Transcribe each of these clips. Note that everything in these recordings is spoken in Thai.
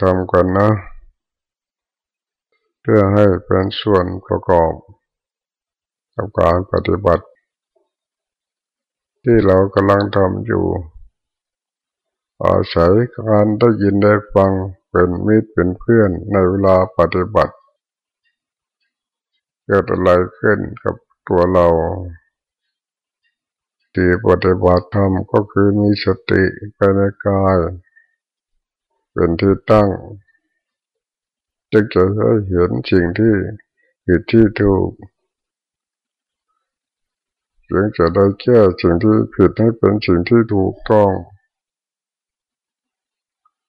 ทำกันนะ เพื่อให้เป็นส่วนประกอบกับการปฏิบัติ ที่เรากำลังทำอยู่ อาศัยการได้ยินได้ฟังเป็นมิตรเป็นเพื่อนในเวลาปฏิบัติเกิดอะไรขึ้นกับตัวเราที่ปฏิบัติธรรมก็คือมีสติภายในกาย เป็นที่ตั้งจึงจะได้เห็นสิ่งที่ผิดที่ถูกจึงจะได้แก้สิ่งที่ผิดให้เป็นสิ่งที่ถูกต้อง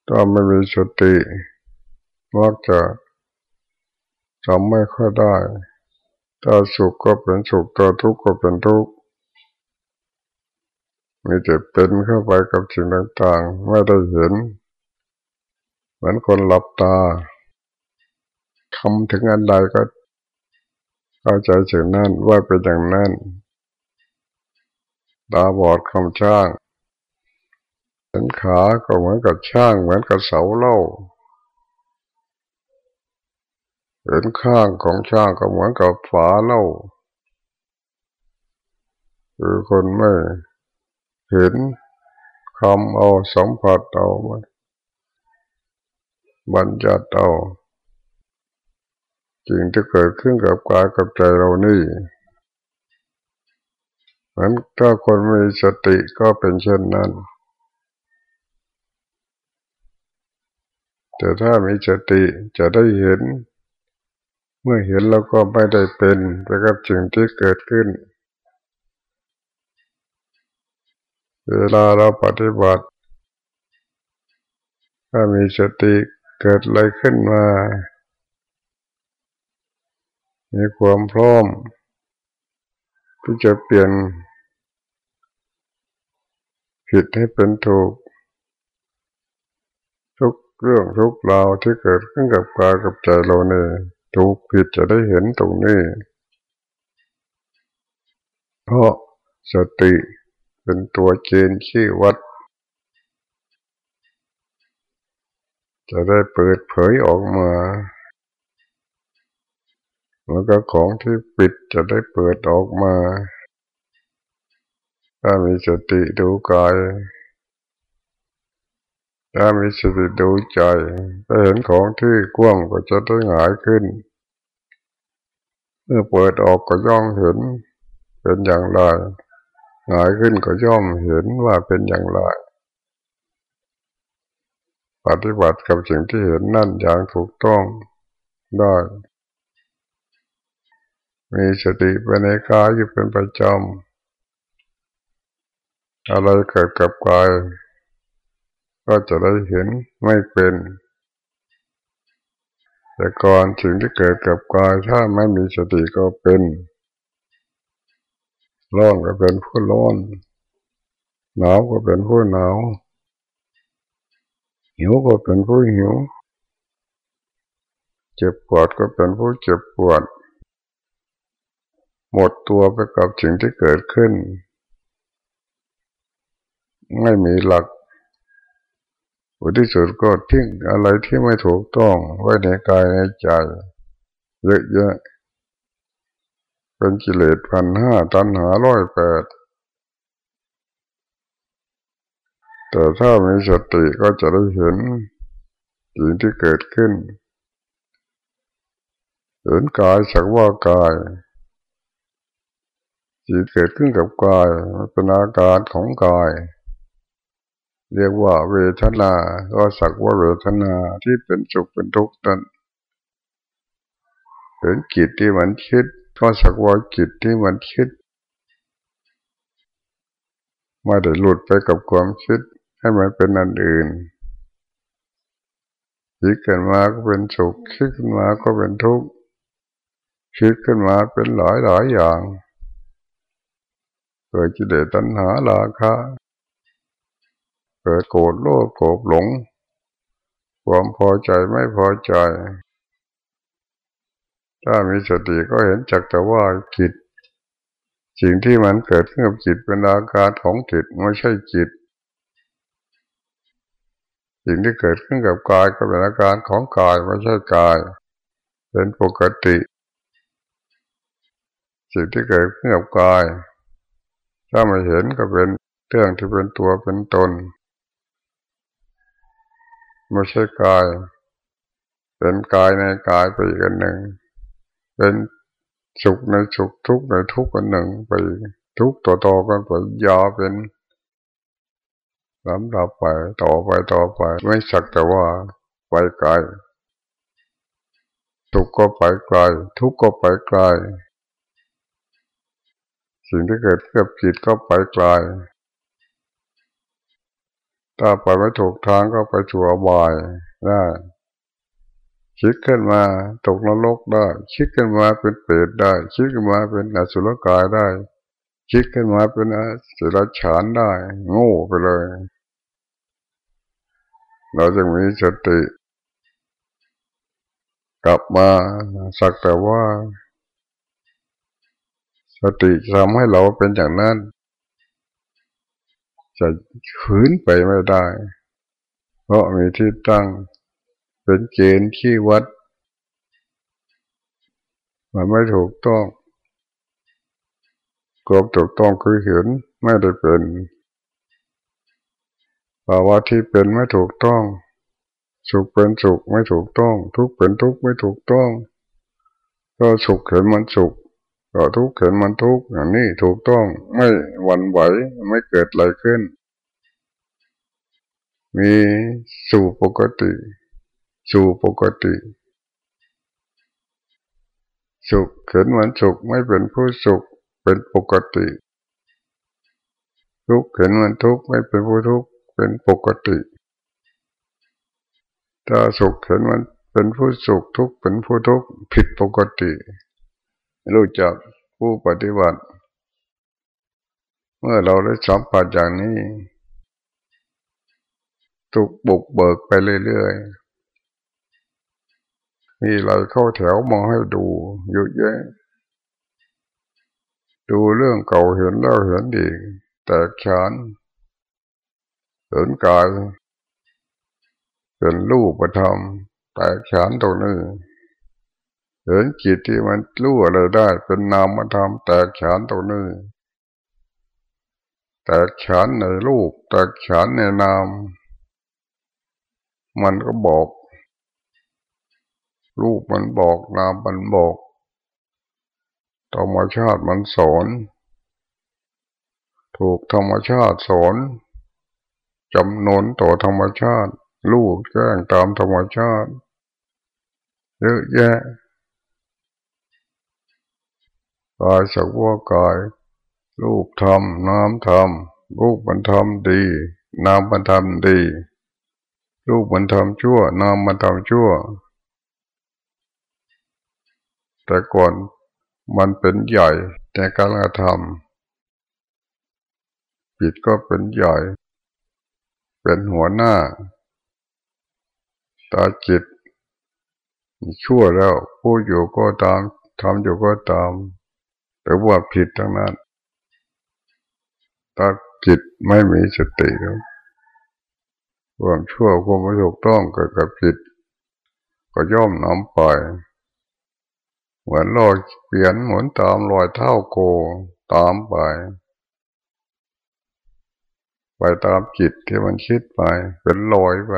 ถ้าไม่มีสติมักจะทำไม่ค่อยได้ถ้าสุขก็เป็นสุขถ้าทุกข์ก็เป็นทุกข์มีแต่เป็นเข้าไปกับสิ่งต่างๆ ไม่ได้เห็น เหมือนคนหลับตาทำถึงอันใดก็เข้าใจสิ่งนั้นว่าเป็นอย่างนั้นตาบอดคำช่างเห็นขาก็เหมือนกับช่างเหมือนกับเสาเล่าเห็นข้างของช่างก็เหมือนกับฝาเล่าคือคนไม่เห็นคำเอาสัมผัสเอา บัญญัติเอาสิ่งที่เกิดขึ้นกับกายกับใจเรานี่เหมือนถ้าคนมีสติก็เป็นเช่นนั้น แต่ถ้ามีสติจะได้เห็น เมื่อเห็นแล้วก็ไม่ได้เป็นไปกับสิ่งที่เกิดขึ้น เวลาเราปฏิบัติ ถ้ามีสติ เกิดอะไรขึ้นมา มีความพร้อมที่จะเปลี่ยน ผิดให้เป็นถูก ทุกเรื่องทุกราวที่เกิดขึ้นกับกายกับใจเราเนี่ยถูกผิดจะได้เห็นตรงนี้ เพราะสติเป็นตัวเกณฑ์ชี้วัด จะได้เปิดเผยออกมาแล้วก็ของที่ปิดจะได้เปิดออกมา ถ้ามีสติดูกาย ถ้ามีสติดูใจ ถ้าเห็นของที่กว้างก็จะได้หงายขึ้น เมื่อเปิดออกก็ย่องเห็น เป็นอย่างไร หายขึ้นก็ย่อมเห็นว่าเป็นอย่างไร ปฏิบัติกับสิ่งที่เห็นนั่นอย่างถูกต้องได้ มีสติไปในกายอยู่เป็นประจำ อะไรเกิดกับกาย ก็จะได้เห็นไม่เป็น แต่ก่อนสิ่งที่เกิดกับกายถ้าไม่มีสติก็เป็นร้อนก็เป็นผู้ร้อนหนาวก็เป็นผู้หนาว หิวก็เป็นผู้หิว เจ็บปวดก็เป็นผู้เจ็บปวด หมดตัวไปกับสิ่งที่เกิดขึ้น ไม่มีหลักอุที่สุดก็ทิ้งอะไรที่ไม่ถูกต้องไว้ในกายในใจเยอะๆเป็นกิเลสพันห้าตันหาร้อยแปด แต่ถ้ามีสติก็จะได้เห็นสิ่งที่เกิดขึ้น เห็นกายสักว่ากายสิ่งเกิดขึ้นกับกายเป็นอาการของกาย เรียกว่าเวทนาก็สักว่าเวทนาที่เป็นสุขเป็นทุกข์นั้นเห็นกิจที่มันคิดก็สักว่าจิตที่มันคิดไม่ได้หลุดไปกับความคิด ให้มันเป็นอันอื่นคิดขึ้นมาก็เป็นสุขคิดขึ้นมาก็เป็นทุกข์คิดขึ้นมาเป็นหลายหลายอย่างเกิดจิตเดตัณหาลาคะเกิดโกรธโลภโกรธหลง ความพอใจไม่พอใจ ถ้ามีสติก็เห็นจักแต่ว่าจิต สิ่งที่มันเกิดขึ้นกับจิตเป็นอาการของจิตไม่ใช่จิต สิ่งที่เกิดขึ้นกับกายก็เป็นอาการของกายไม่ใช่กาย เป็นปกติ สิ่งที่เกิดขึ้นกับกาย ถ้าไม่เห็นก็เป็นเรื่องที่เป็นตัวเป็นตนไม่ใช่กาย เป็นกายในกายไปอีกอันหนึ่ง เป็นสุขในสุขทุกข์ในทุกข์อันหนึ่งไปทุกต่อต่อกันไปยาวเป็น ลำดับไปต่อไปต่อไป ไม่สักแต่ว่าไปไกลทุขก็ไปไกลทุกข์ก็ไปไกลสิ่งที่เกิดเกับจิตก็ไปไกลถ้าไปไม่ถูกทางก็ไปชั่วบายได้คิดขึ้นมาตกนรกได้ คิดขึ้นมาเป็นเปรตได้ คิดขึ้นมาเป็นอสุรกายได้ คิดขึ้นมาเป็นสิรฉานได้ โง่ไปเลย เราจะมีสติ กลับมาสักแต่ว่า สติทำให้เราเป็นอย่างนั้น จะขืนไปไม่ได้ เพราะมีที่ตั้ง เป็นเกณฑ์ที่วัด มันไม่ถูกต้อง ความถูกต้องคือเห็นไม่ได้เป็นภาวะที่เป็นไม่ถูกต้อง สุขเป็นสุขไม่ถูกต้อง ทุกข์เป็นทุกข์ไม่ถูกต้อง ก็สุขเห็นมันสุขก็ทุกข์เห็นมันทุกข์อย่างนี้ถูกต้องไม่หวั่นไหวไม่เกิดอะไรขึ้น มีสู่ปกติ สู่ปกติสุขเห็นมันสุขไม่เป็นผู้สุข เป็นปกติ ทุกเห็นมันทุกไม่เป็นผู้ทุกเป็นปกติถ้าสุขเห็นมันเป็นผู้สุขทุกเป็นผู้ทุกผิดปกติรู้จักผู้ปฏิบัติ เมื่อเราได้สัมผัสอย่างนี้ทุกบุกเบิกไปเรื่อยๆมีอะไรเข้าแถวมองให้ดูเยอะแยะ ดูเรื่องเก่าเห็นแล้วเห็นอีแตกฉานเห็นกายเป็นรูปธรรมแตกฉานตรงนี้เห็นจิตที่มันรู้อะไรได้ เป็นนามธรรมแตกฉานตรงนี้แตกฉานในรูปแตกฉานในนาม มันก็บอก รูปมันบอกนามมันบอก ธรรมชาติมันสอน ถูกธรรมชาติสอนจำนวนต่อธรรมชาติลูกแจ้งตามธรรมชาติ เยอะแยะกายสักว่ากาย รูปทำน้ำทำรูปมันทำดีน้ำมันทำดี รูปมันทำชั่วน้ำมันทำชั่ว แต่ก่อน มันเป็นใหญ่ในการกระทำจิตก็เป็นใหญ่ เป็นหัวหน้า ตาจิต ชั่วแล้วผู้อยู่ก็ตามทำอยู่ก็ตาม แต่ว่าผิดทั้งนั้นตาจิตไม่มีสติแล้วความชั่วความไม่ถูกต้องเกิดกับจิต ก็ย่อมนำไป เหมือนลอยเปลี่ยนหมุนตามรอยเท้าโกตามไป ไปตามจิตที่มันคิดไป เป็นลอยไป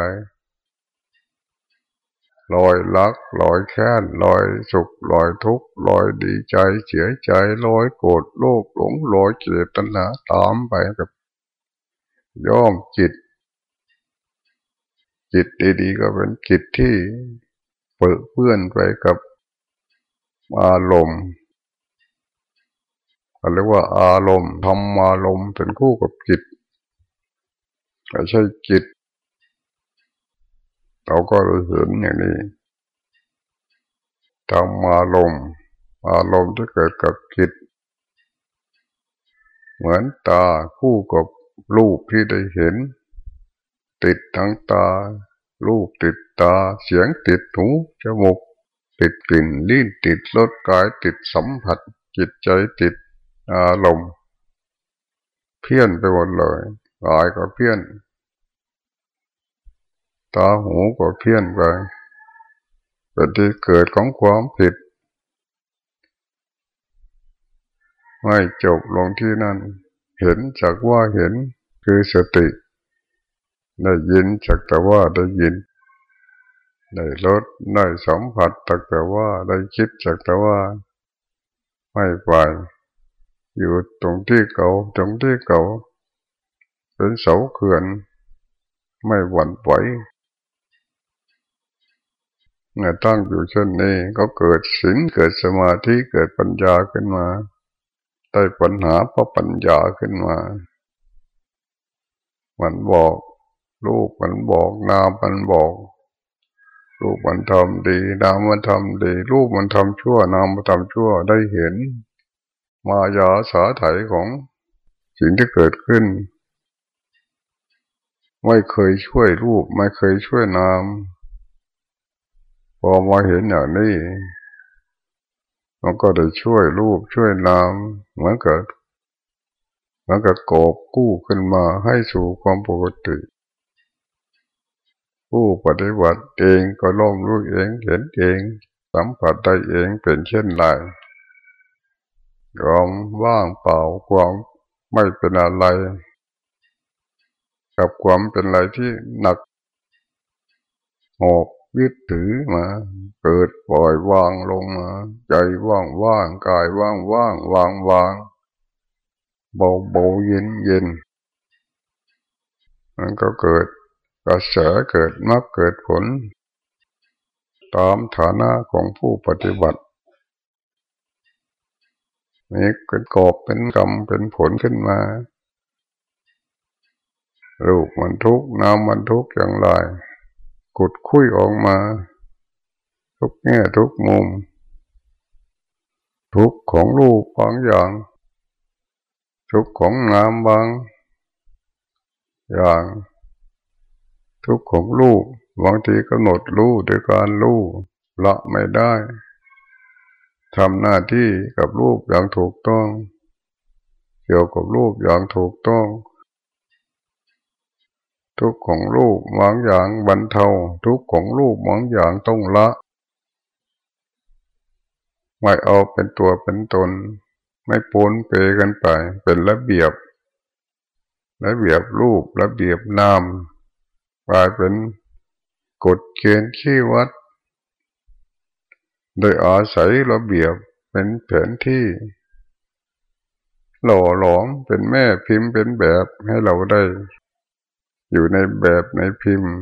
ลอยรักลอยแค้นลอยสุขลอยทุกข์ลอยดีใจเสียใจลอยโกรธโลภหลงลอยเกลียดตัณหาตามไปกับย่อมจิต จิตดีๆก็เป็นจิตที่เปื้อเพื่อนไปกับ อารมณ์เรียกว่าอารมณ์ธรรมารมณ์เป็นคู่กับจิตไม่ใช่จิต เราก็เห็นอย่างนี้ธรรมารมณ์อารมณ์ที่เกิดกับจิต เหมือนตาคู่กับรูปที่ได้เห็น ติดทั้งตา รูปติดตาเสียงติดหูจมูก ติดกลิ่นลิ้นติดรสกายติดสัมผัส จิตใจติดอารมณ์เพี้ยนไปหมดเลยกายก็เพี้ยน ตาหูก็เพี้ยนไปเป็นที่เกิดของความผิด ไม่จบลงที่นั่น เห็นจากว่าเห็นคือสติ ได้ยินจากแต่ว่าได้ยิน ได้รสได้สัมผัสจากแต่ว่าได้คิดจากแต่ว่า ไม่ไป อยู่ตรงที่เก่าตรงที่เก่าเป็นเสาเขื่อน ไม่หวั่นไหวเมื่อตั้งอยู่เช่นนี้ก็เกิดสิงเกิดสมาธิเกิดปัญญาขึ้นมาได้ปัญหาเพราะปัญญาขึ้นมามันบอกลูกมันบอกนามมันบอก ลูกมันทำดีนามมันทำดีลูกมันทำชั่วนามมันทำชั่วได้เห็น มายาสาไถของสิ่งที่เกิดขึ้น ไม่เคยช่วยรูป ไม่เคยช่วยนามพอมาเห็นอย่างนี้มันก็ได้ช่วยรูปช่วยนามเหมือนกับเหมือนกับกอบกู้ขึ้นมาให้สู่ความปกติ ผู้ปฏิบัติเองก็ล้มรู้เองเห็นเอง สัมผัสได้เองเป็นเช่นไรความว่างเปล่าความไม่เป็นอะไร กับความเป็นอะไรที่หนักหอกยึดถือมา เกิดปล่อยวางลงมา ใจว่างว่างกายว่างว่างวางวางเบาเบาเย็นเย็นมันก็เกิด กระแสเกิดมรรคเกิดผล ตามฐานะของผู้ปฏิบัติมีเกิดกอบเป็นกรรมเป็นผลขึ้นมาลูกมันทุกข์น้ำมันทุกข์อย่างไรกุดคุยออกมา ทุกแง่ทุกมุม ทุกของลูกบางอย่าง ทุกของน้ำบางอย่าง ทุกของลูกบางทีกำหนดรู้ด้วยการรู้ละไม่ได้ทำหน้าที่กับลูกอย่างถูกต้อง เกี่ยวกับลูกอย่างถูกต้อง ทุกของลูกบางอย่างบรรเทา ทุกของลูกบางอย่างต้องละไม่เอาเป็นตัวเป็นตน ไม่ปนเปกันไป เป็นระเบียบ ระเบียบรูประเบียบนาม กลายเป็นกฎเกณฑ์ขี้วัด โดยอาศัยระเบียบเป็นแผนที่ หล่อหลอมเป็นแม่พิมพ์เป็นแบบให้เราได้ อยู่ในแบบในพิมพ์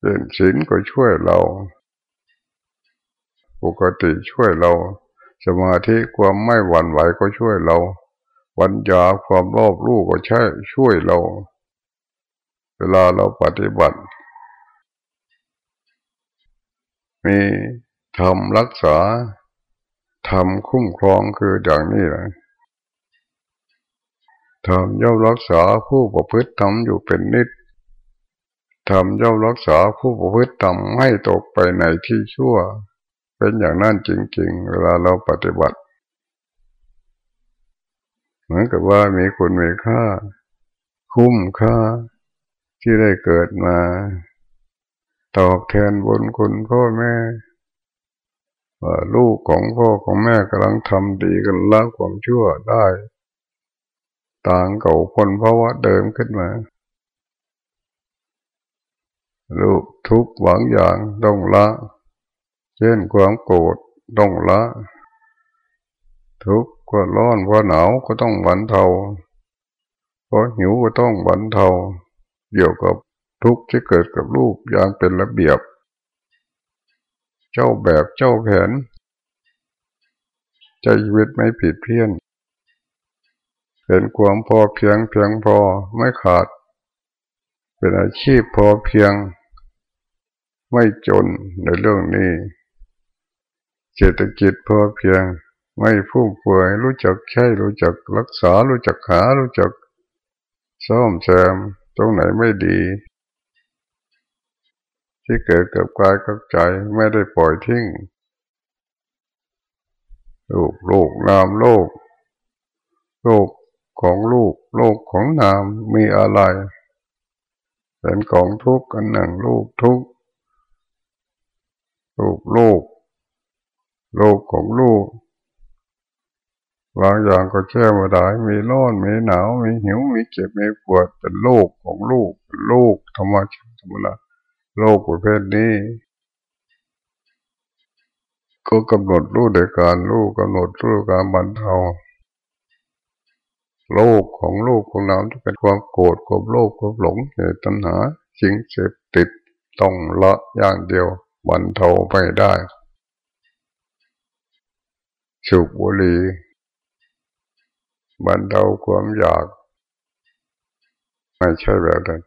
เป็นศีลก็ช่วยเรา ปกติช่วยเรา สมาธิความไม่หวั่นไหวก็ช่วยเรา วัญญาความรอบรู้ก็ใช่ช่วยเรา เวลาเราปฏิบัติ มีทำรักษาทำคุ้มครองคืออย่างนี้นะทำย่อมรักษาผู้ประพฤติทำอยู่เป็นนิดทำย่อมรักษาผู้ประพฤติทำให้ตกไปในที่ชั่ว เป็นอย่างนั้นจริง ๆ เวลาเราปฏิบัติ เหมือนกับว่ามีคุณมีค่า คุ้มค่า ที่ได้เกิดมา ตอบแทนบุญคุณพ่อแม่ว่าลูกของพ่อของแม่กำลังทำดีกันละความชั่วได้ ต่างเก่าคนเพราะว่าเดิมขึ้นมา ลูกทุกหวังอย่างต้องละ เช่นความโกรธต้องละ ทุกข์ก็ร้อนก็หนาวก็ต้องบรรเทาพอหิวก็ต้องบรรเทา เกี่ยวกับทุกข์ที่เกิดกับลูกอย่างเป็นระเบียบ เจ้าแบบเจ้าแผนใจชีวิตไม่ผิดเพี้ยน เป็นความพอเพียงเพียงพอไม่ขาด เป็นอาชีพพอเพียง ไม่จนในเรื่องนี้เศรษฐกิจพอเพียง ไม่ฟุ่มเฟือยรู้จักใช้รู้จักรักษารู้จักหารู้จักซ่อมแซม ตรงไหนไม่ดี ที่เกิดกับกายกับใจไม่ได้ปล่อยทิ้งโลกโลกนามโลกโลกของลูกโลกของนามมีอะไร เป็นกองทุกข์กันหนึ่งลูกทุกข์ลูกลูกลูกของลูก บางอย่างก็แช่ม่ได้ มีร้อนมีหนาว มีหิว มีเจ็บ มีปวด เป็นโลกของลูกลูกธรรมชาติธรรมดาโลกประเภทนี้ ก็กำหนดรู้เดยการรู้กำหนดรู้การบรรเทาโลกของโลกของเราจะเป็นความโกรธความโลภความหลงเหตุตัณหาสิ่งเสพติดต้องละอย่างเดียวบรรเทาไปได้สุบบุรี บรรเทาความอยาก ไม่ใช่แบบนั้น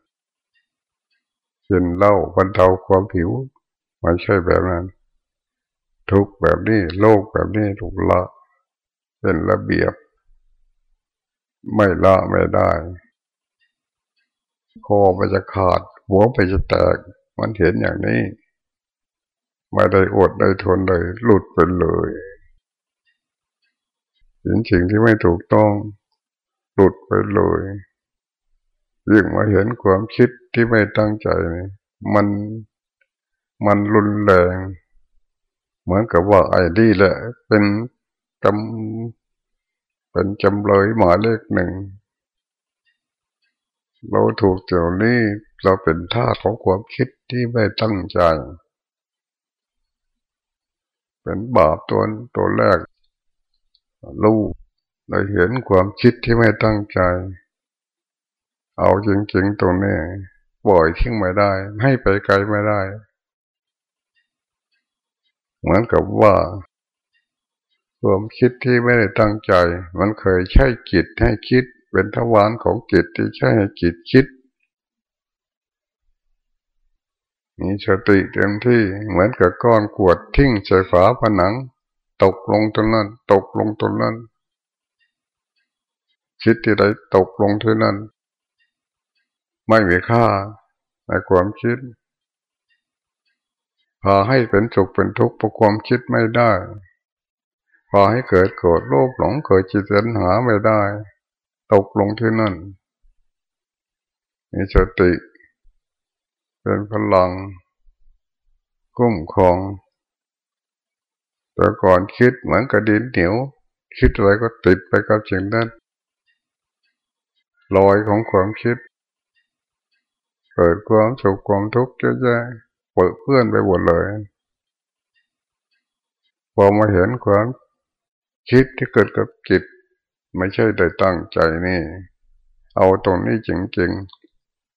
กินเหล้าบรรเทาความผิว ไม่ใช่แบบนั้น ทุกแบบนี้โลกแบบนี้ถูกละเป็นระเบียบ ไม่ละไม่ได้คอไปจะขาด หัวไปจะแตก มันเห็นอย่างนี้ ไม่ได้อดได้ทนเลย หลุดไปเลย เห็นสิ่งที่ไม่ถูกต้องหลุดไปเลยยิ่งมาเห็นความคิดที่ไม่ตั้งใจนี่มันมันรุนแรง เหมือนกับว่าไอ้ดีแหละ เป็นจำเป็นจำเลยหมายเลขหนึ่ง เราถูกเจ้านี้เราเป็นท่าของความคิดที่ไม่ตั้งใจ เป็นบาปตัวตัวแรก รู้เราเห็นความคิดที่ไม่ตั้งใจ เอาจริงๆตรงนี้ปล่อยทิ้งไม่ได้ ให้ไปไกลไม่ได้ เหมือนกับว่า ความคิดที่ไม่ได้ตั้งใจ มันเคยใช้จิตให้คิด เป็นทวารของจิตที่ใช้ให้จิตคิดมีสติเต็มที่เหมือนกับก้อนกวดทิ้งใส่ฝาผนัง ตกลงตรงนั้น ตกลงตรงนั้น คิดที่ใดตกลงที่นั้น ไม่มีค่าในความคิดพาให้เป็นสุขเป็นทุกข์เพราะความคิดไม่ได้พาให้เกิดโกรธโลภหลงเกิดจิตสัญหาไม่ได้ ตกลงที่นั่นมีสติ เป็นพลัง กุ้มครอง แต่ก่อนคิดเหมือนกระดินเหนียว คิดอะไรก็ติดไปกับสิ่งนั้นลอยของความคิด เกิดความสุขความทุกข์เยอะแยะเปิดเพื่อนไปหมดเลยพอมาเห็นความคิดที่เกิดกับจิต ไม่ใช่ได้ตั้งใจนี่ เอาตรงนี้จริง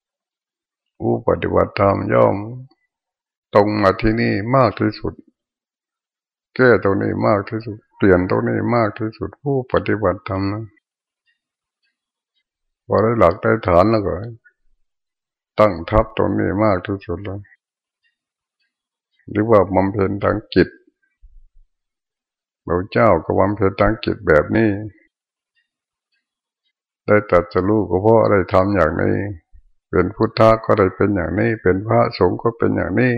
ๆผู้ปฏิบัติธรรมย่อม ตรงมาที่นี่มากที่สุด แก้ตรงนี้มากที่สุด เปลี่ยนตรงนี้มากที่สุดผู้ปฏิบัติธรรมนะพอได้หลักได้ฐานแล้วก็ตั้งทับตรงนี้มากที่สุดเลยหรือว่าบำเพ็ญทางจิตพระเจ้าก็บำเพ็ญทางจิตแบบนี้ ได้ตัดจะรู้ก็เพราะได้ทำอย่างนี้ เป็นพุทธะก็ได้เป็นอย่างนี้ เป็นพระสงฆ์ก็เป็นอย่างนี้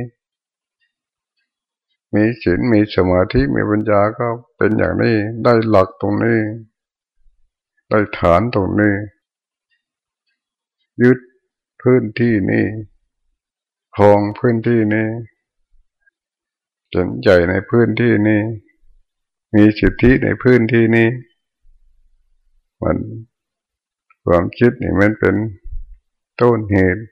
มีศีลมีสมาธิมีปัญญาก็เป็นอย่างนี้ได้หลักตรงนี้ ได้ฐานตรงนี้ ยึดพื้นที่นี้ครองพื้นที่นี้จนใหญ่ในพื้นที่นี้ มีสิทธิในพื้นที่นี้ มันความคิดนี่มันเป็นต้นเหตุ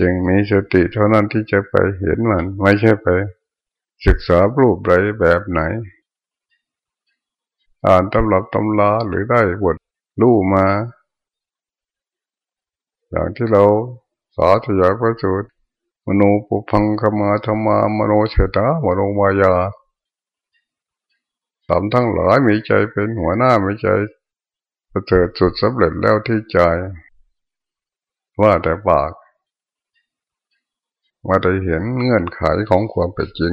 จึงมีสติเท่านั้นที่จะไปเห็นมัน ไม่ใช่ไป ศึกษารูปไรแบบไหน อ่านตำรับตำลาหรือได้บทรู้มา อย่างที่เราสาธยายพระสูตรมโนปุพังคมาธรรมามโนเฉตามโนมายาสามทั้งหลายมีใจเป็นหัวหน้ามีใจประเสริฐสุดสำเร็จแล้วที่ใจ ว่าแต่ปาก ว่าได้เห็นเงื่อนไขของความเป็นจริง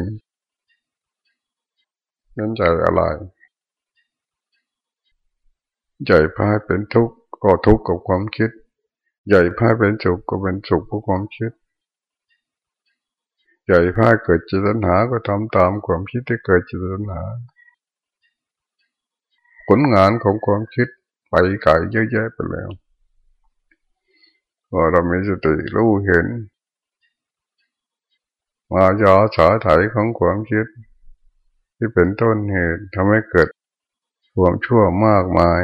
เงื่อนใจอะไรใจพายเป็นทุกข์ก็ทุกข์กับความคิด ใหญ่พ้าเป็นสุขก็เป็นสุขเพราะความคิด ใหญ่พ้าเกิดจิตตัญหาก็ทำตามความคิดที่เกิดจิตตัญหา ผลงานของความคิดไปไกลเยอะแยะไปแล้วว่าเรามีสติรู้เห็น มายาสาไถของความคิด ที่เป็นต้นเหตุทำให้เกิดความชั่วมากมาย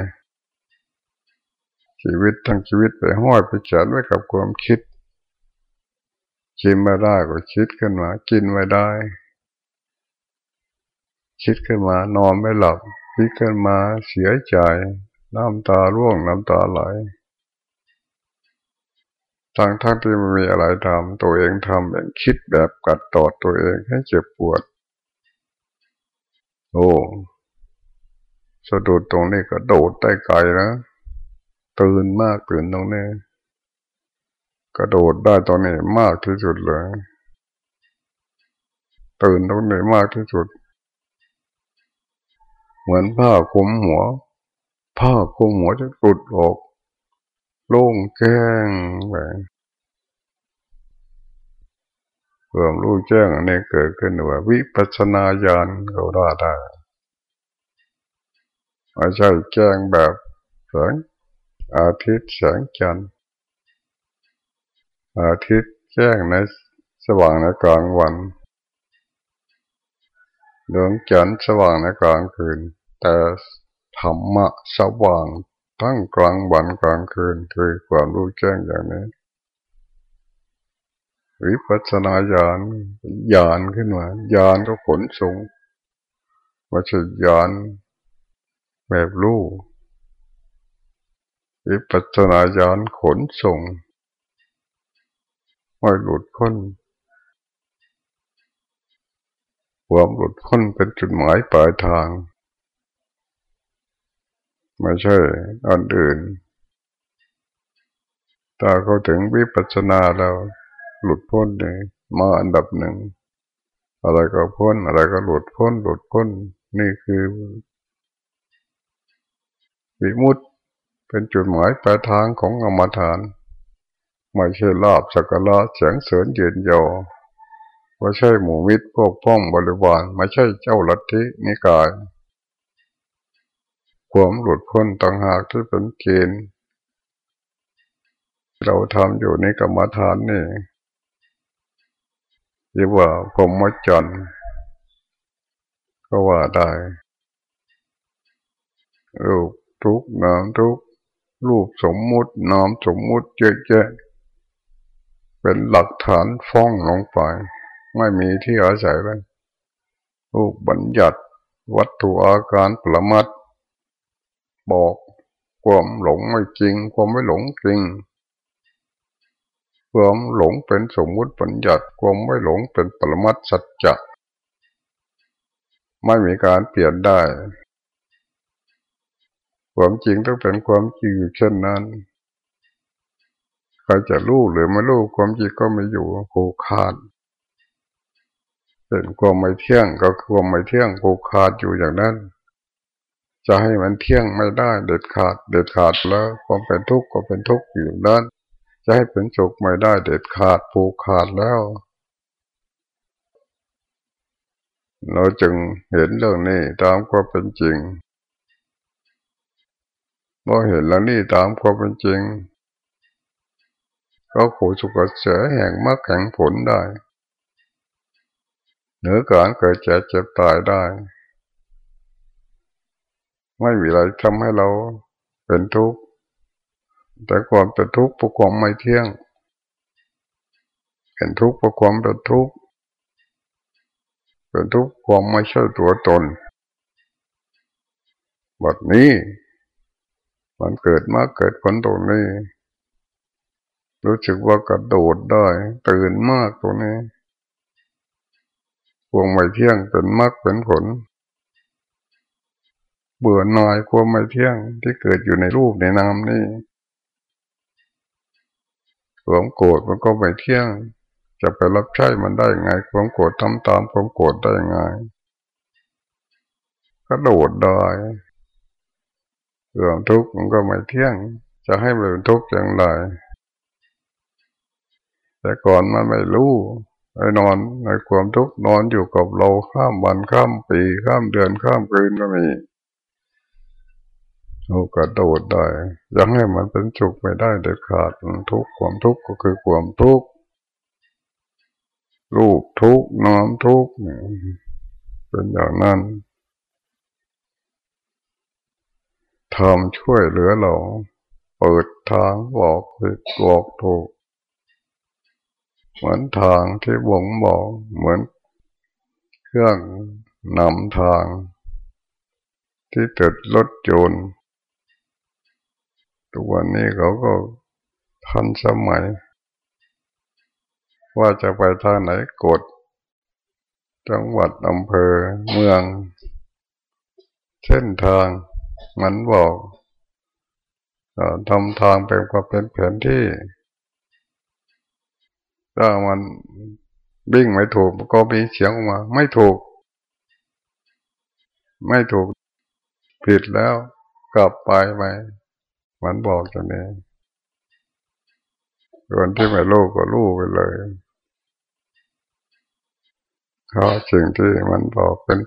ชีวิตทั้งชีวิตไปห้อยไปเฉินไว้กับความคิด กินไม่ได้ก็คิดขึ้นมา กินไม่ได้ คิดขึ้นมานอนไม่หลับคิดขึ้นมาเสียใจ น้ำตาร่วงน้ำตาไหล ทั้งทั้งที่ไม่มีอะไรทำตัวเองทำแบบคิดแบบกัดตอดตัวเองให้เจ็บปวด โอ้สะดุดตรงนี้ก็โดดได้ไกลนะตื่นมากตื่นตรงนี้กระโดดได้ตอนนี้มากที่สุดเลย ตื่นตรงนี้มากที่สุด เหมือนผ้าคลุมหัว ผ้าคลุมหัวจะตุดออก โล่งแจ้งไปเพิ่มรู้แจ้งอันนี้เกิดขึ้นว่าวิปัสนาญาณเขาได้ได้ไม่ใช่แจ้งแบบแสงอาทิตย์แสงจันทร์อาทิตย์แจ้งในสว่างในกลางวันดวงจันทร์สว่างในกลางคืน แต่ธรรมะสว่าง ทั้งกลางวันกลางคืนคือความรู้แจ้งอย่างนี้วิปัสสนาญาณญาณขึ้นมาญาณก็ขนส่งว่าจะญาณแบบรู้วิปัสสนาญาณขนส่งไม่หลุดพ้นความหลุดพ้นเป็นจุดหมายปลายทาง ไม่ใช่อันอื่นถ้าเขาถึงวิปัสสนาแล้ว หลุดพ้นเลยมาอันดับหนึ่ง อะไรก็พ้น อะไรก็หลุดพ้น หลุดพ้น นี่คือวิมุตเป็นจุดหมายปลายทางของอมฐาน ไม่ใช่ลาบสักการะเสียงเสริญเยืนยอไม่ใช่หมู่มิตรพวกพ้องบริวารไม่ใช่เจ้าลัทธินิกาย ความหลุดพ้นต่างหากที่เป็นเกณฑ์เราทำอยู่ในกรรมฐานนี่เรียกว่าพรหมจรรย์ก็ว่าได้รูปทุกนามทุกรูปสมมุตินามสมมุติเยอะแยะเป็นหลักฐานฟ้องลงไป ไม่มีที่อาศัยเลยรูปบัญญัติ วัตถุอาการปรมัด บอกความหลงไม่จริง ความไม่หลงจริง ความหลงเป็นสมมุติบัญญัติความไม่หลงเป็นปรมัตสัจจะไม่มีการเปลี่ยนได้ ความจริงต้องเป็นความจริงอยู่เช่นนั้นใครจะรู้หรือไม่รู้ความจริงก็ไม่อยู่ผูกขาดเป็นความไม่เที่ยงก็ความไม่เที่ยงผูกขาดอยู่อย่างนั้น จะให้มันเที่ยงไม่ได้เด็ดขาด เด็ดขาดแล้วความเป็นทุกข์ก็เป็นทุกข์อยู่นั้นจะให้เป็นสุขไม่ได้เด็ดขาดผูกขาดแล้ว เราจึงเห็นเรื่องนี้ตามความเป็นจริงเมื่อเห็นแล้วนี่ตามความเป็นจริง ก็ขู่สุกเสียแห่งมรรคแห่งผลได้ เหนือการเกิดเจ็บเจ็บตายได้ ไม่มีอะไรทำให้เราเป็นทุกข์แต่ความเป็นทุกข์ประความไม่เที่ยง เป็นทุกข์ประความเป็นทุกข์เป็นทุกข์ความไม่ใช่ตัวตนบทนี้มันเกิดมาเกิดผลตรงนี้ รู้สึกว่ากระโดดได้ ตื่นมากตรงนี้พวงไม่เที่ยงเป็นมรรคเป็นผล เบื่อหน่ายความไม่เที่ยงที่เกิดอยู่ในรูปในนามนี่ความโกรธมันก็ไม่เที่ยง จะไปรับใช้มันได้ไง ความโกรธทำตามความโกรธได้ไงกระโดดได้เรื่องทุกข์มันก็ไม่เที่ยง จะให้เป็นทุกข์อย่างไรแต่ก่อนมันไม่รู้ไอนอนในความทุกข์นอนอยู่กับเราข้ามวันข้ามปีข้ามเดือนข้ามคืนก็มี เรากระโดดได้ยังให้มันเป็นสุขไม่ได้เด็ดขาดทุกความทุกข์ก็คือความทุกข์รูปทุกข์นามทุกข์เป็นอย่างนั้นทำช่วยเหลือเรา เปิดทางบอกผิดบอกถูก เหมือนทางที่บ่งบอกเหมือน เครื่องนำทาง ที่ติดรถจน ทุกวันนี้เขาก็ทันสมัย ว่าจะไปทางไหนกด จังหวัดอำเภอเมือง เส้นทางมันบอกทำทางเป็นความเป็นแผนที่ ถ้ามันวิ่งไม่ถูกก็มีเสียงออกมา ไม่ถูก ไม่ถูกผิดแล้วกลับไปไห มันบอกจะนี้คนที่ไม่รู้ก็รู้ไปเลยเพราะสิ่งที่มันบอกเป็น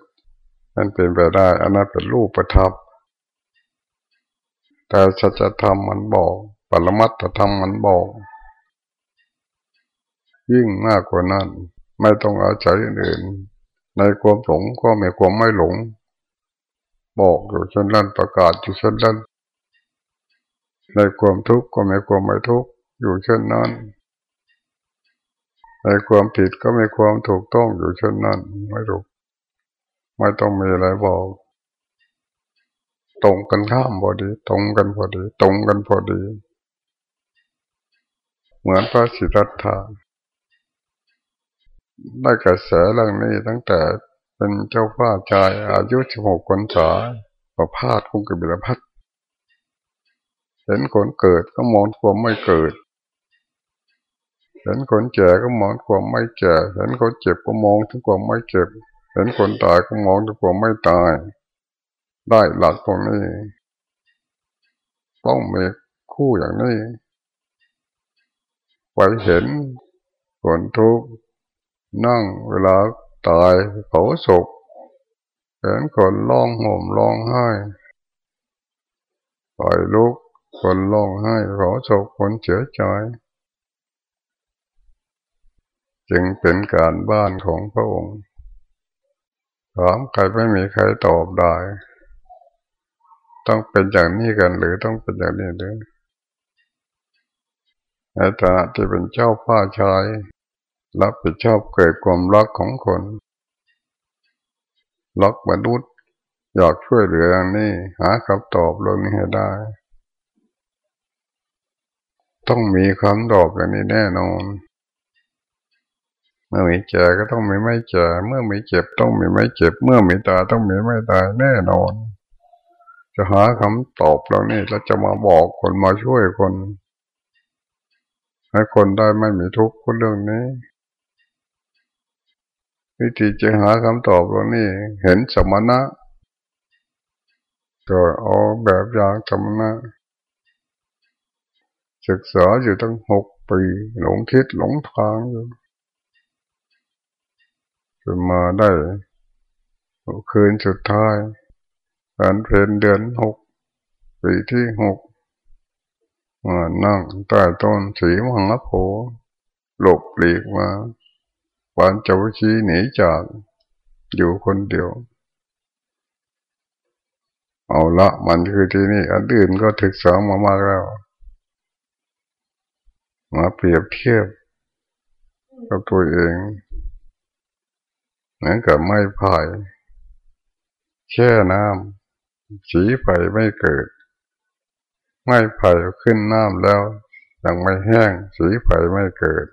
มันเป็นไปได้ อันนั้นเป็นรูปประทับ แต่สัจธรรมมันบอก ปรมัตถธรรมมันบอก ยิ่งมากกว่านั้น ไม่ต้องอาศัยอื่น ในความหลงก็มีความไม่หลง บอกอยู่เช่นนั้นประกาศอยู่เช่นนั้น ในความทุกข์ก็ไมีความไม่ทุกข์อยู่เช่นนั้น ในความผิดก็ไมีความถูกต้องอยู่เช่นนั้น ไม่ถูก ไม่ต้องมีอะไรบอกตรงกันข้ามพอดี ตรงกันพอดี ตรงกันพอดี เหมือนพระสิทธัตถะได้กระแสเรื่องนี้ตั้งแต่เป็นเจ้าฟ้าชายอายุสิบหกคนสาประพาสคงกบิลพัท เห็นคนเกิดก็มองความไม่เกิด เห็นคนแก่ก็มองความไม่แก่ เห็นคนเจ็บก็มองถึงความไม่เจ็บ เห็นคนตายก็มองถึงความไม่ตาย ได้หลักตรงนี้ ต้องมีคู่อย่างนี้ไปเห็นคนทุกข์นั่งเวลาตายเผาศพเห็นคนร้องห่มร้องไห้ปล่อยลุก คนร้องไห้ขอโศกคนเฉยใจจึงเป็นการบ้านของพระองค์ถามใครไม่มีใครตอบได้ ต้องเป็นอย่างนี้กันหรือต้องเป็นอย่างนี้หรือในฐานะที่เป็นเจ้าผ้าชายรับผิดชอบเกิดความรักของคนรักมนุษย์อยากช่วยเหลืออย่างนี้ หาคำตอบเรื่องนี้ให้ได้ ต้องมีคำตอบอย่างนี้แน่นอน เมื่อมีเจ็ก็ต้องมีไม่เจ็เมื่อมีเจ็บต้องมีไม่เจ็บ เมื่อมีตายต้องมีไม่ตายแน่นอน จะหาคำตอบเหล่านี้แล้วจะมาบอกคนมาช่วยคน ให้คนได้ไม่มีทุกข์เพราะเรื่องนี้วิธีจะหาคำตอบเหล่านี้เห็นสมณะก็เอาแบบอย่างสมณะ ศึกษาอยู่ตั้งหกปีหลงคิดหลงทางอยู่จนมาได้คืนสุดท้ายการเพนเดือนหกปีที่หกมานั่งใต้ต้นสีมหาโพหลบหลีกมาปานเจ้าชีหนีจากอยู่คนเดียว เอาละมันคือที่นี่ อันอื่นก็ถึกษามามากแล้ว มาเปรียบเทียบกับตัวเองเหมือนกับไม้พายแช่น้ำสีไฟไม่เกิด ไม้ไผ่ขึ้นน้ำแล้วยังไม่แห้ง สีไฟไม่เกิด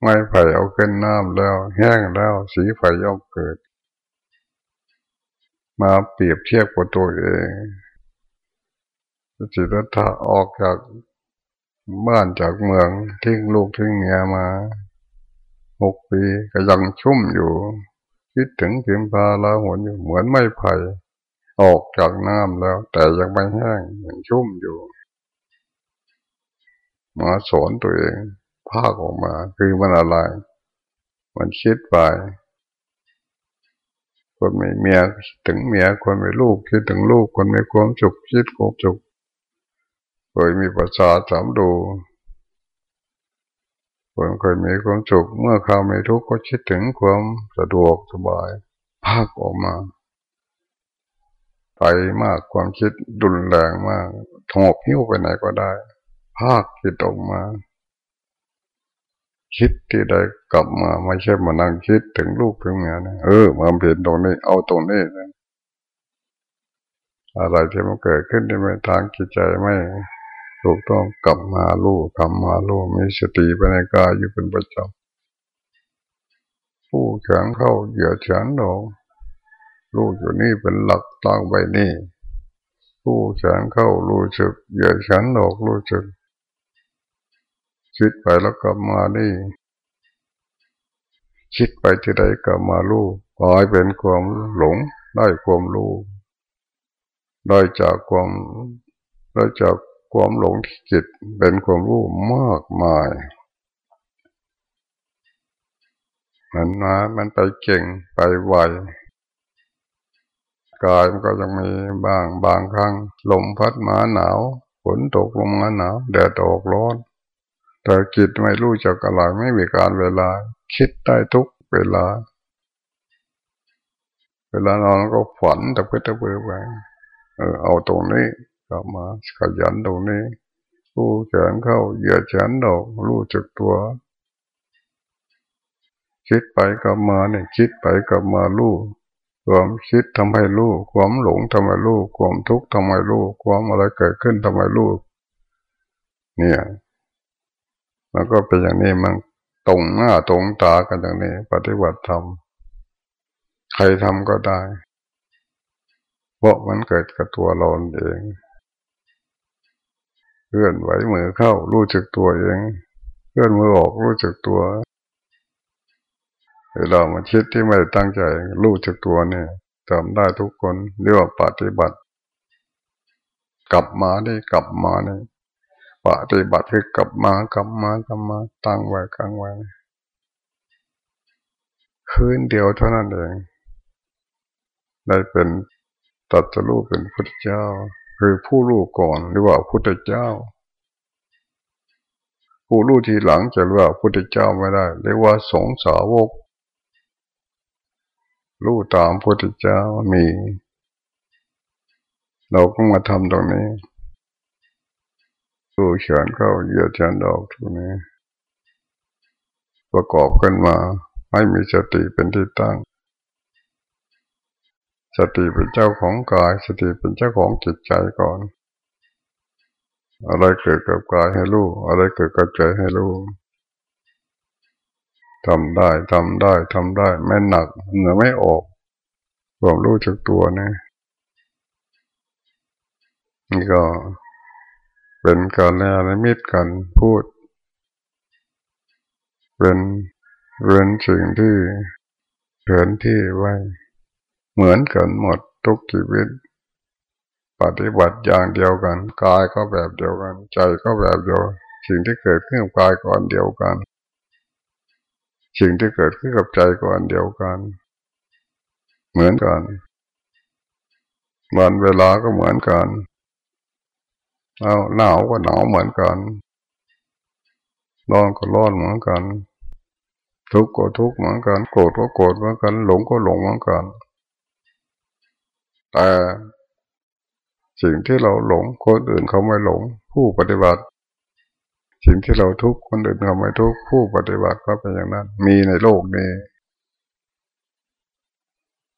ไม้ไผ่เอาขึ้นน้ำแล้ว แห้งแล้วสีไฟย่อมเกิด มาเปรียบเทียบกับตัวเองจิตตะออกจาก บ้านจากเมืองทิ้งลูกทิ้งเมียมาหกปีก็ยังชุ่มอยู่ คิดถึงพิมพาลาหนอยู่เหมือนไม่ไผ่ออกจากน้ำแล้ว แต่ยังไม่แห้งยังชุ่มอยู่ มาสอนตัวเองภาคออกมา คือมันอะไร มันคิดไปคนไมีเมียถึงเมียคนไมีลูกคิดถึงลูกคนไมีความสุขคิดความสุข ยมีประสาทสามดูคนเคยมีความสุขเมื่อเขาไม่ทุกข์ก็คิดถึงความสะดวกสบายภาคออกมา ไปมากความคิดดุนแรงมากถงบหิ้วไปไหนก็ได้ ภาคคิดออกมา คิดที่ใดกลับมาไม่ใช่มานั่งคิดถึงลูกถึงเมียนะเออมาเปลี่ยนตรงนี้เอาตรงนี้นะอะไรที่มันเกิดขึ้นในทางจิตใจไม่ ถูกต้องกลับมาลู่กลับมาลู่มีสติไปในกายอยู่เป็นประจำผู้แขนเข้าเหยียดแขนออกลู่อยู่นี่เป็นหลักตั้งไว้นี่ ผู้แขนเข้ารู้สึกเหยียดแขนออกรู้สึกคิดไปแล้วกลับมานี่ คิดไปที่ใดกลับมาลู่กลายเป็นความหลงได้ความรู้ได้จากความได้จาก ความหลงที่จิตเป็นความรู้มากมายมันมามันไปเก่งไปไวกายมันก็ยังมีบางบางครั้งลมพัดมาหนาวฝนตกลงมาหนาวแดดออกร้อนแต่จิตไม่รู้จักอะไรไม่มีการเวลา คิดได้ทุกเวลา เวลานอนก็ฝันแตะเพื่อตะเพื่อไปเออเอาตรงนี้ กลับมาขยันตรงนี้ผู้แขนเข้าเหยียดแขนดอกรู้จักตัว คิดไปกลับมาเนี่ยคิดไปกลับมารู้ความคิดทำให้รู้ความหลงทำให้รู้ความทุกข์ทำให้รู้ความอะไรเกิดขึ้นทำให้รู้เนี่ยมันก็เป็นอย่างนี้มันตรงหน้าตรงตากันอย่างนี้ ปฏิบัติธรรมใครทำก็ได้ เพราะมันเกิดกับตัวเราเอง เคลื่อนไหวมือเข้ารู้จักตัวเองเคลื่อนมือออกรู้จักตัวเวลามาคิดที่ไม่ตั้งใจรู้จักตัวเนี่ยทำได้ทุกคนเรียกว่าปฏิบัติ กลับมาได้กลับมาเนี่ยปฏิบัติคือกลับมากลับมากลับมาตั้งไว้กลางไว้คืนเดียวเท่านั้นเองได้เป็นตัดจะรู้เป็นพุทธเจ้า คือผู้รู้ก่อนหรือว่าพุทธเจ้า ผู้รู้ทีหลังจะเรียกว่าพุทธเจ้าไม่ได้เรียกว่าสงสาวกรู้ตามพุทธเจ้ามี เราก็มาทำตรงนี้ดูเฉียนเข้าเหยียดเฉียนดอกตรงนี้ ประกอบกันมาให้มีสติเป็นที่ตั้ง สติเป็นเจ้าของกาย สติเป็นเจ้าของจิตใจก่อน อะไรเกิดกับกายให้รู้ อะไรเกิดกับใจให้รู้ทำได้ทำได้ทำได้ไม่หนักเหนือไม่ออกความรู้จักตัวนี่นี่ก็เป็นการแนมิตกันพูด เป็นเรือนสิ่งที่เผนที่ไว้ เหมือนกันหมดทุกชีวิต ปฏิบัติอย่างเดียวกัน กายก็แบบเดียวกัน ใจก็แบบเดียว สิ่งที่เกิดขึ้นกับกายก่อนเดียวกัน สิ่งที่เกิดขึ้นกับใจก่อนเดียวกัน เหมือนกันวันเวลาก็เหมือนกันเอาหนาวก็หนาวเหมือนกันร้อนก็ร้อนเหมือนกัน ทุกข์ก็ทุกข์เหมือนกัน โกรธก็โกรธเหมือนกัน หลงก็หลงเหมือนกัน แต่สิ่งที่เราหลงคนอื่นเขาไม่หลง ผู้ปฏิบัติ สิ่งที่เราทุกข์คนอื่นเขาไม่ทุกข์ผู้ปฏิบัติก็เป็นอย่างนั้น มีในโลกนี้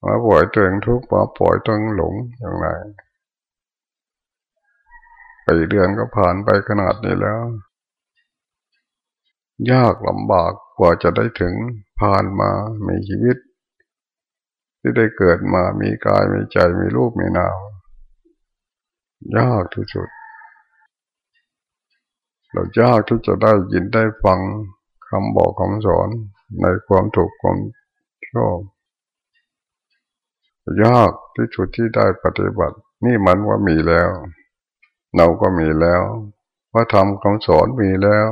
มาปล่อยตัวเองทุกข์มาปล่อยตัวเองหลงอย่างไรไปเดือนก็ผ่านไปขนาดนี้แล้ว ยากลำบากกว่าจะได้ถึงผ่านมามีชีวิต ที่ได้เกิดมามีกายมีใจมีรูปมีนามยากที่สุด เรายากที่จะได้ยินได้ฟังคำบอกคำสอนในความถูกความชอบยากที่สุดที่ได้ปฏิบัติ นี่มันว่ามีแล้ว เราก็มีแล้วว่าทำคำสอนมีแล้ว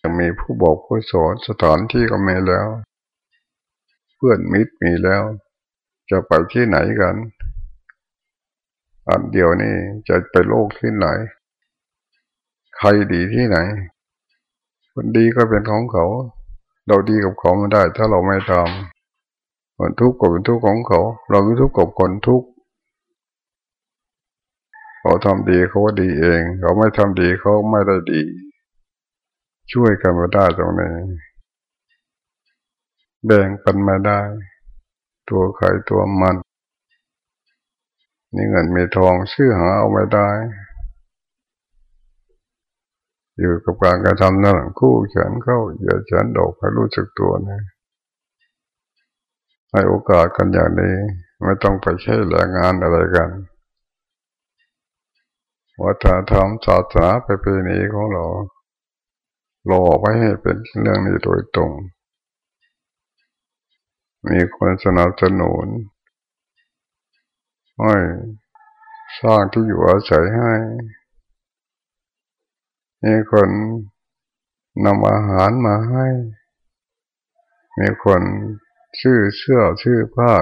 ยังมีผู้บอกผู้สอนสถานที่ก็มีแล้ว พื่อนมิตรมีแล้ว จะไปที่ไหนกัน อันเดียวนี่จะไปโลกที่ไหน ใครดีที่ไหน คนดีก็เป็นของเขา เราดีกับเขาไม่ได้ ถ้าเราไม่ทำคนทุกข์ก็เป็นทุกข์ของเขา เราไม่ทุกข์กับคนทุกข์เขาทำดีเขาก็ดีเอง เขาไม่ทำดีเขาไม่ได้ดี ช่วยกันมาได้ตรงนี้ แบ่งปันมาได้ ตัวใครตัวมันนี่เงินมีทองชื่อหาเอาไม่ได้ อยู่กับการกระทำนั่นคู่เฉินเข้าอย่าเฉินดอกให้รู้สึกตัวนะให้โอกาสกันอย่างนี้ ไม่ต้องไปใช้แรงงานอะไรกันวัฒนธรรมศาสนาไปเป็นนี้ของเรารอไว้ให้เป็นเรื่องนี้โดยตรง มีคนสนับสนุนให้สร้างที่อยู่อาศัยให้ มีคนนำอาหารมาให้ มีคนชื่อเสื้อชื่อผ้า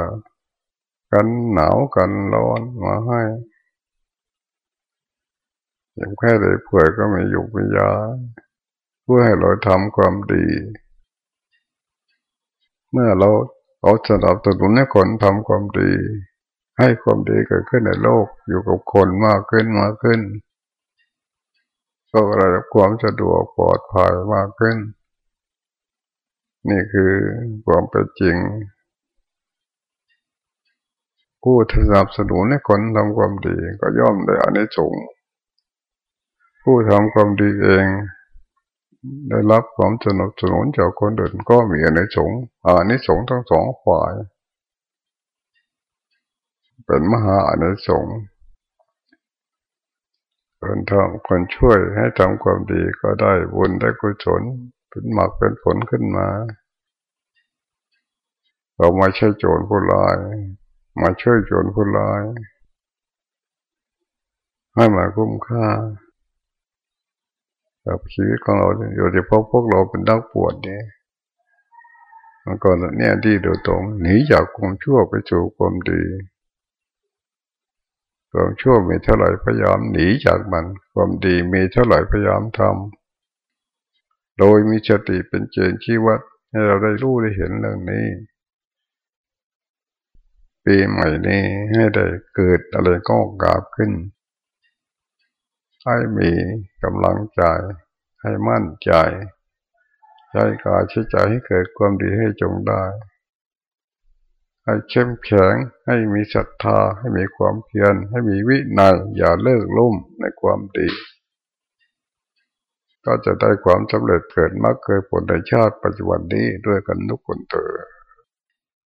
กันหนาวกันร้อนมาให้ยังแค่ได้เผื่อก็ไม่ยุกไม่ยาเพื่อให้เราทำความดี เมื่อเรา เขาสนับสนุนให้คนทำความดี ให้ความดีเกิดขึ้นในโลกอยู่กับคนมากขึ้นมากขึ้นก็ได้รับความสะดวกปลอดภัยมากขึ้น นี่คือความเป็นจริง ผู้สนับสนุนให้คนทำความดีก็ย่อมได้อานิสงส์ผู้ทำความดีเอง ได้รับความสนับสนุนจากคนอื่นก็มีอนิสงส์อานิสงส์ทั้งสองฝ่าย เป็นมหาอนิสงส์คนทำคนช่วยให้ทำความดีก็ได้บุญได้กุศลเป็นหมักเป็นผลขึ้นมา เราไม่ใช่โจรผู้ร้ายมาช่วยโจรผู้ร้ายให้มาคุ้มค่า กับชีวิตของเราอยู่ที่พบพวกเราเป็นนักปวดนี่มันก็เนี่ยที่โดยตรงหนีจากความชั่วไปสู่ความดีความชั่วมีเท่าไหร่พยายามหนีจากมัน ความดีมีเท่าไหร่พยายามทำโดยมีสติเป็นเจนชี้วัดให้เราได้รู้ได้เห็นเรื่องนี้ ปีใหม่นี้ให้ได้เกิดอะไรก็กาบขึ้น ให้มีกำลังใจ ให้มั่นใจใจกายใช้ใจให้เกิดความดีให้จงได้ ให้เข้มแข็ง ให้มีศรัทธา ให้มีความเพียร ให้มีวินัย อย่าเลิกลุ่มในความดี ก็จะได้ความสำเร็จเกิดมากเกิดผลในชาติปัจจุบันนี้ด้วยกันทุกคนเถิด